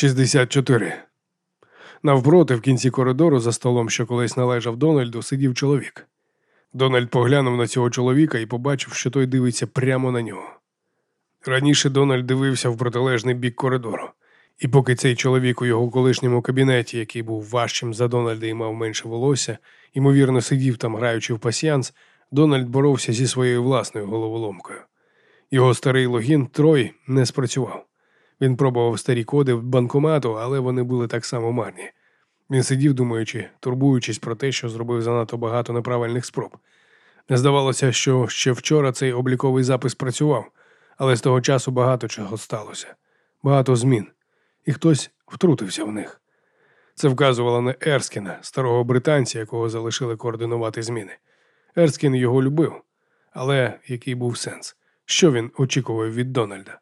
64. Навпроти, в кінці коридору, за столом, що колись належав Дональду, сидів чоловік. Дональд поглянув на цього чоловіка і побачив, що той дивиться прямо на нього. Раніше Дональд дивився в протилежний бік коридору, і поки цей чоловік у його колишньому кабінеті, який був важчим за Дональда і мав менше волосся, ймовірно, сидів там, граючи в пасіянс, Дональд боровся зі своєю власною головоломкою. Його старий логін Трой не спрацював. Він пробував старі коди в банкомату, але вони були так само марні. Він сидів, думаючи, турбуючись про те, що зробив занадто багато неправильних спроб. Не здавалося, що ще вчора цей обліковий запис працював, але з того часу багато чого сталося, багато змін, і хтось втрутився в них. Це вказувало на Ерскіна, старого британця, якого залишили координувати зміни. Ерскін його любив, але який був сенс? Що він очікував від Дональда?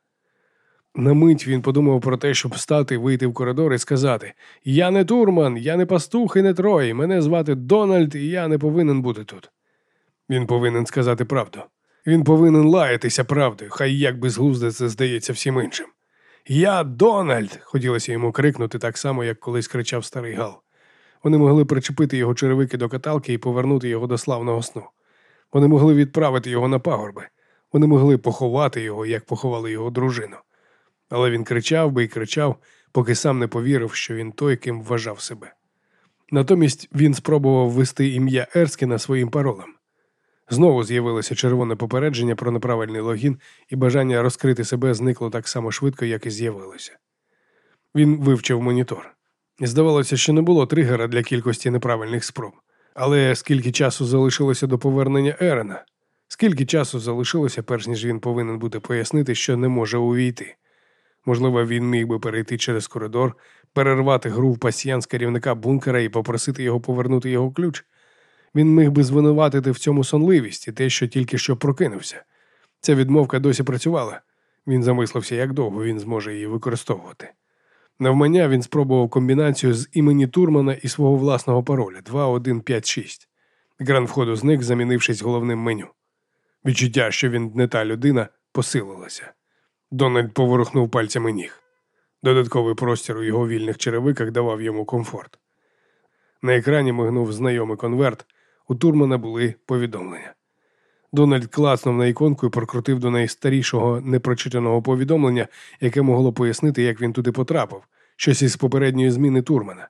На мить він подумав про те, щоб встати, вийти в коридор і сказати: Я не Турман, я не пастух і не Трой, мене звати Дональд, і я не повинен бути тут. Він повинен сказати правду. Він повинен лаятися правдою, хай як безглузде це здається всім іншим. Я Дональд! хотілося йому крикнути так само, як колись кричав старий Гал. Вони могли причепити його черевики до каталки і повернути його до славного сну. Вони могли відправити його на пагорби. Вони могли поховати його, як поховали його дружину. Але він кричав би і кричав, поки сам не повірив, що він той, ким вважав себе. Натомість він спробував ввести ім'я Ерскіна своїм паролем. Знову з'явилося червоне попередження про неправильний логін, і бажання розкрити себе зникло так само швидко, як і з'явилося. Він вивчив монітор. Здавалося, що не було тригера для кількості неправильних спроб. Але скільки часу залишилося до повернення Ерена? Скільки часу залишилося, перш ніж він повинен буде пояснити, що не може увійти? Можливо, він міг би перейти через коридор, перервати гру в пасіянс керівника бункера і попросити його повернути його ключ. Він міг би звинуватити в цьому сонливість і те, що тільки що прокинувся. Ця відмовка досі працювала. Він замислився, як довго він зможе її використовувати. Навмання він спробував комбінацію з імені Турмана і свого власного пароля 2156. Гран входу зник, замінившись головним меню. Відчуття, що він не та людина, посилилося. Дональд поворухнув пальцями ніг. Додатковий простір у його вільних черевиках давав йому комфорт. На екрані мигнув знайомий конверт. У Турмана були повідомлення. Дональд клацнув на іконку і прокрутив до найстарішого непрочитаного повідомлення, яке могло пояснити, як він туди потрапив, щось із попередньої зміни Турмана.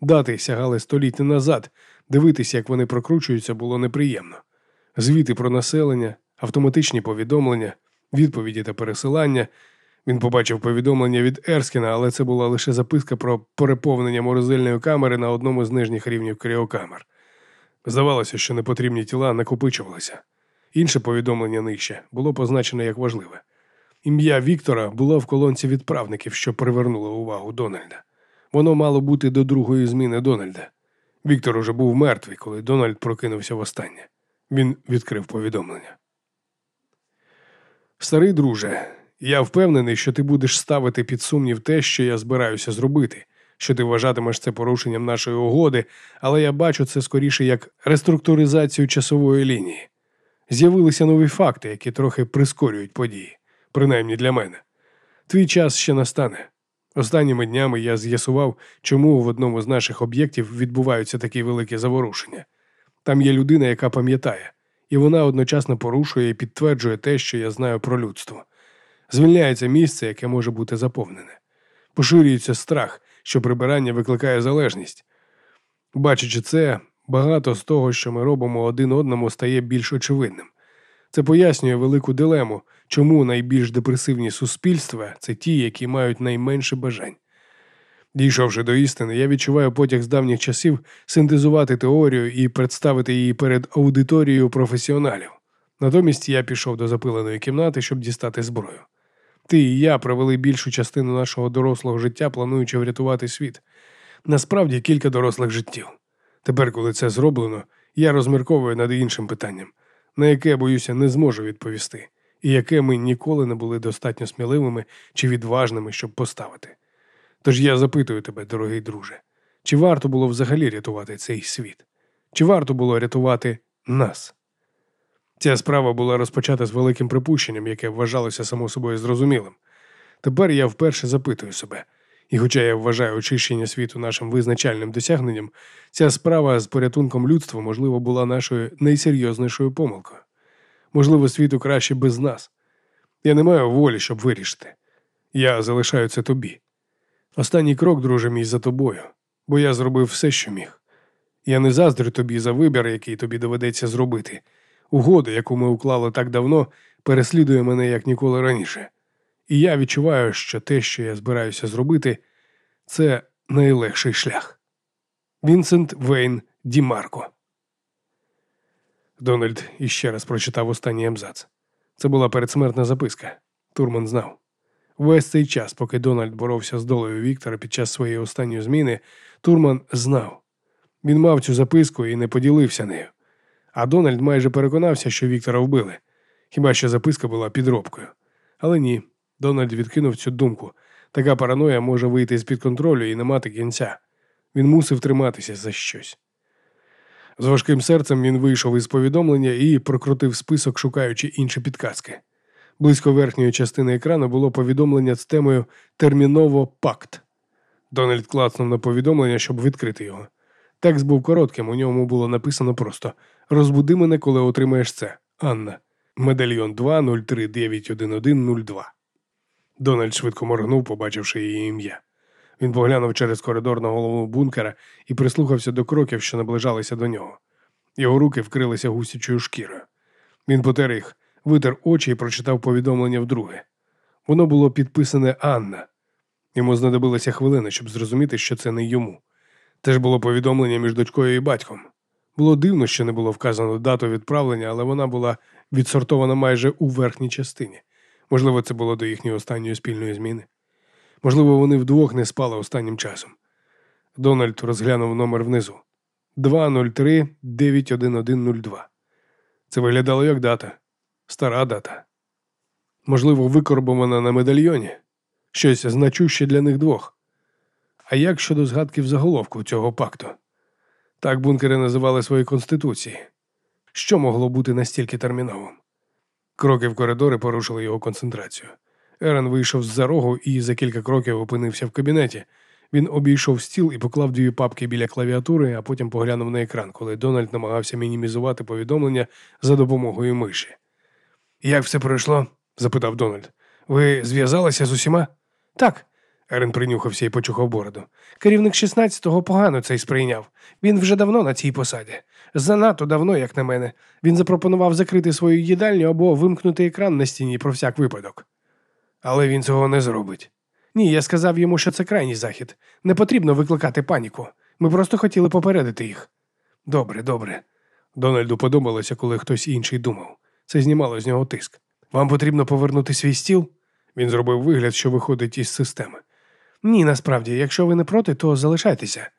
Дати сягали століття назад, дивитися, як вони прокручуються, було неприємно. Звіти про населення, автоматичні повідомлення, відповіді та пересилання. Він побачив повідомлення від Ерскіна, але це була лише записка про переповнення морозильної камери на одному з нижніх рівнів кріокамер. Здавалося, що непотрібні тіла накопичувалися. Інше повідомлення нижче було позначене як важливе. Ім'я Віктора було в колонці відправників, що привернуло увагу Дональда. Воно мало бути до другої зміни Дональда. Віктор уже був мертвий, коли Дональд прокинувся востаннє. Він відкрив повідомлення. Старий друже, я впевнений, що ти будеш ставити під сумнів те, що я збираюся зробити, що ти вважатимеш це порушенням нашої угоди, але я бачу це скоріше як реструктуризацію часової лінії. З'явилися нові факти, які трохи прискорюють події, принаймні для мене. Твій час ще настане. Останніми днями я з'ясував, чому в одному з наших об'єктів відбуваються такі великі заворушення. Там є людина, яка пам'ятає, і вона одночасно порушує і підтверджує те, що я знаю про людство. Звільняється місце, яке може бути заповнене. Поширюється страх, що прибирання викликає залежність. Бачачи це, багато з того, що ми робимо один одному, стає більш очевидним. Це пояснює велику дилему, чому найбільш депресивні суспільства це ті, які мають найменше бажань. Дійшовши до істини, я відчуваю потяг з давніх часів синтезувати теорію і представити її перед аудиторією професіоналів. Натомість я пішов до запиленої кімнати, щоб дістати зброю. Ти і я провели більшу частину нашого дорослого життя, плануючи врятувати світ. Насправді кілька дорослих життів. Тепер, коли це зроблено, я розмірковую над іншим питанням, на яке, боюся, не зможу відповісти, і яке ми ніколи не були достатньо сміливими чи відважними, щоб поставити. Тож я запитую тебе, дорогий друже, чи варто було взагалі рятувати цей світ? Чи варто було рятувати нас? Ця справа була розпочата з великим припущенням, яке вважалося само собою зрозумілим. Тепер я вперше запитую себе, І хоча я вважаю очищення світу нашим визначальним досягненням, ця справа з порятунком людства, можливо, була нашою найсерйознішою помилкою. Можливо, світу краще без нас. Я не маю волі, щоб вирішити. Я залишаю це тобі. Останній крок, друже мій, за тобою, бо я зробив все, що міг. Я не заздрю тобі за вибір, який тобі доведеться зробити. Угода, яку ми уклали так давно, переслідує мене як ніколи раніше. І я відчуваю, що те, що я збираюся зробити, це найлегший шлях. Вінсент Вейн Дімарко. Дональд іще раз прочитав останній абзац. Це була передсмертна записка. Турман знав. Весь цей час, поки Дональд боровся з долею Віктора під час своєї останньої зміни, Турман знав. Він мав цю записку і не поділився нею. А Дональд майже переконався, що Віктора вбили. Хіба що записка була підробкою. Але ні, Дональд відкинув цю думку. Така параноя може вийти з під контролю і не мати кінця. Він мусив триматися за щось. З важким серцем він вийшов із повідомлення і прокрутив список, шукаючи інші підказки. Близько верхньої частини екрану було повідомлення з темою Терміново пакт. Дональд клацнув на повідомлення, щоб відкрити його. Текст був коротким, у ньому було написано просто Розбуди мене, коли отримаєш це. Анна. Медальйон 2 03 Дональд швидко моргнув, побачивши її ім'я. Він поглянув через коридор на голову бункера і прислухався до кроків, що наближалися до нього. Його руки вкрилися гусячою шкірою. Він потер їх, витер очі і прочитав повідомлення вдруге. Воно було підписане Анна. Йому знадобилася хвилина, щоб зрозуміти, що це не йому. Теж було повідомлення між дочкою і батьком. Було дивно, що не було вказано дату відправлення, але вона була відсортована майже у верхній частині. Можливо, це було до їхньої останньої спільної зміни. Можливо, вони вдвох не спали останнім часом. Дональд розглянув номер внизу 203 91102. Це виглядало як дата, стара дата. Можливо, викорбована на медальйоні, щось значуще для них двох. А як щодо згадки в заголовку цього пакту? Так бункери називали свої конституції. Що могло бути настільки терміновим? Кроки в коридори порушили його концентрацію. Ерен вийшов з за рогу і за кілька кроків опинився в кабінеті. Він обійшов стіл і поклав дві папки біля клавіатури, а потім поглянув на екран, коли Дональд намагався мінімізувати повідомлення за допомогою миші. Як все пройшло? запитав Дональд. Ви зв'язалися з усіма? Так. Ерен принюхався і почухав бороду. Керівник 16-го погано цей сприйняв. Він вже давно на цій посаді. Занадто давно, як на мене. Він запропонував закрити свою їдальню або вимкнути екран на стіні про всяк випадок. Але він цього не зробить. Ні, я сказав йому, що це крайній захід. Не потрібно викликати паніку. Ми просто хотіли попередити їх. Добре, добре. Дональду подобалося, коли хтось інший думав. Це знімало з нього тиск. Вам потрібно повернути свій стіл? Він зробив вигляд, що виходить із системи. Ні, насправді, якщо ви не проти, то залишайтеся.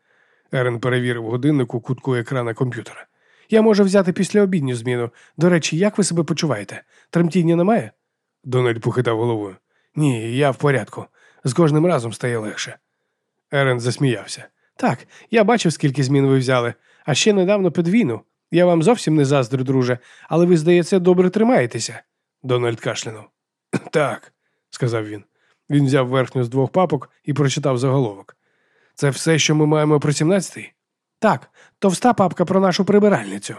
Ерен перевірив годинник у кутку екрана комп'ютера. Я можу взяти післяобідню зміну. До речі, як ви себе почуваєте? Тремтіння немає? Дональд похитав головою. Ні, я в порядку. З кожним разом стає легше. Ерен засміявся. Так, я бачив, скільки змін ви взяли, а ще недавно підвійну. Я вам зовсім не заздрю, друже, але ви, здається, добре тримаєтеся. Дональд кашлянув. Так, сказав він. Він взяв верхню з двох папок і прочитав заголовок. Це все, що ми маємо про 17-й? Так, товста папка про нашу прибиральницю.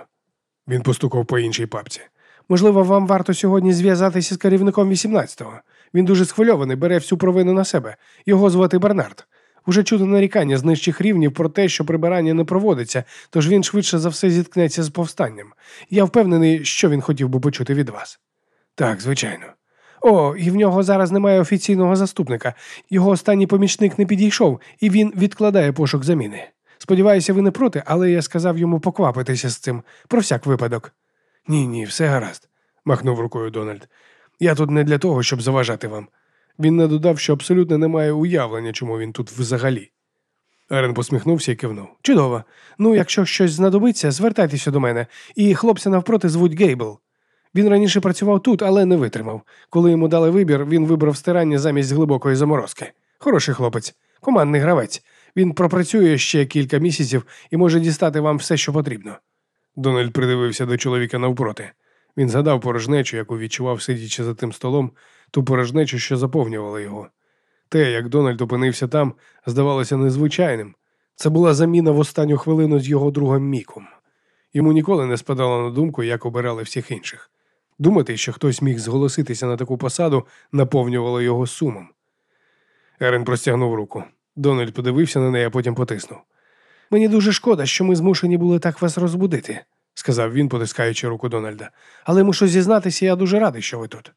Він постукав по іншій папці. Можливо, вам варто сьогодні зв'язатися з керівником 18-го. Він дуже схвильований, бере всю провину на себе. Його звати Бернард. Уже чути нарікання з нижчих рівнів про те, що прибирання не проводиться, тож він швидше за все зіткнеться з повстанням. Я впевнений, що він хотів би почути від вас. Так, звичайно. О, і в нього зараз немає офіційного заступника. Його останній помічник не підійшов, і він відкладає пошук заміни. Сподіваюся, ви не проти, але я сказав йому поквапитися з цим про всяк випадок. Ні, ні, все гаразд, махнув рукою Дональд. Я тут не для того, щоб заважати вам. Він не додав, що абсолютно не має уявлення, чому він тут взагалі. Арен посміхнувся і кивнув. Чудово. Ну, якщо щось знадобиться, звертайтеся до мене, і хлопця навпроти звуть Гейбл. Він раніше працював тут, але не витримав. Коли йому дали вибір, він вибрав стирання замість глибокої заморозки. Хороший хлопець, командний гравець. Він пропрацює ще кілька місяців і може дістати вам все, що потрібно. Дональд придивився до чоловіка навпроти. Він згадав порожнечу, яку відчував, сидячи за тим столом, ту порожнечу, що заповнювала його. Те, як Дональд опинився там, здавалося незвичайним. Це була заміна в останню хвилину з його другом Міком. Йому ніколи не спадало на думку, як обирали всіх інших. Думати, що хтось міг зголоситися на таку посаду, наповнювало його сумом. Ерен простягнув руку. Дональд подивився на неї, а потім потиснув. Мені дуже шкода, що ми змушені були так вас розбудити, сказав він, потискаючи руку Дональда. Але мушу зізнатися, я дуже радий, що ви тут.